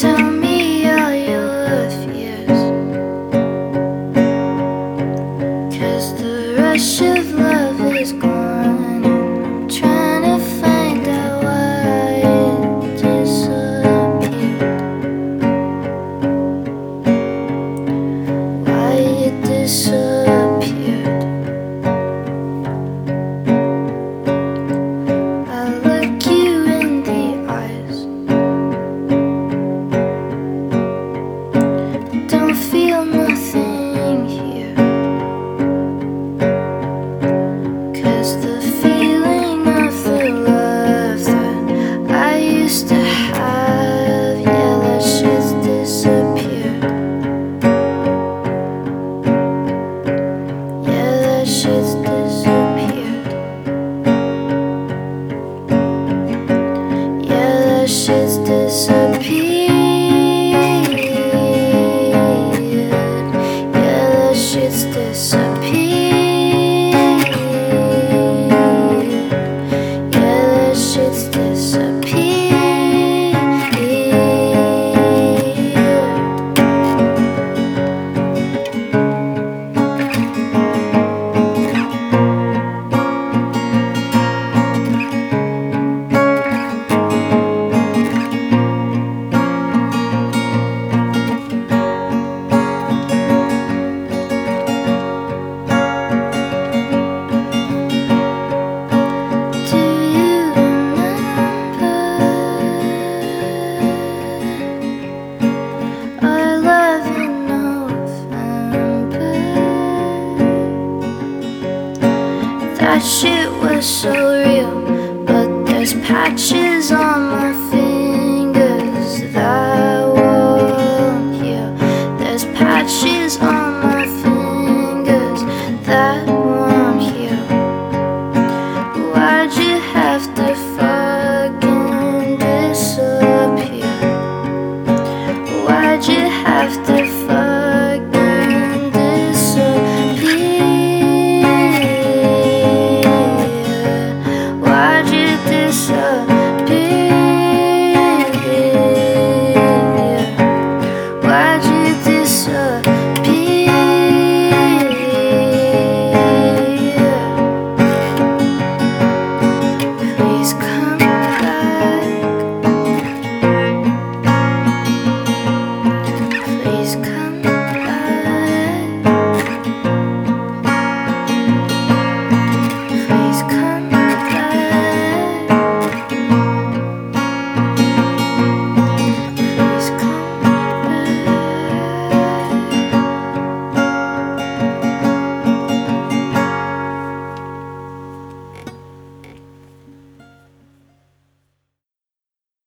tell me all your fears Cause the rush of love. that shit was so real. But there's patches on my face. it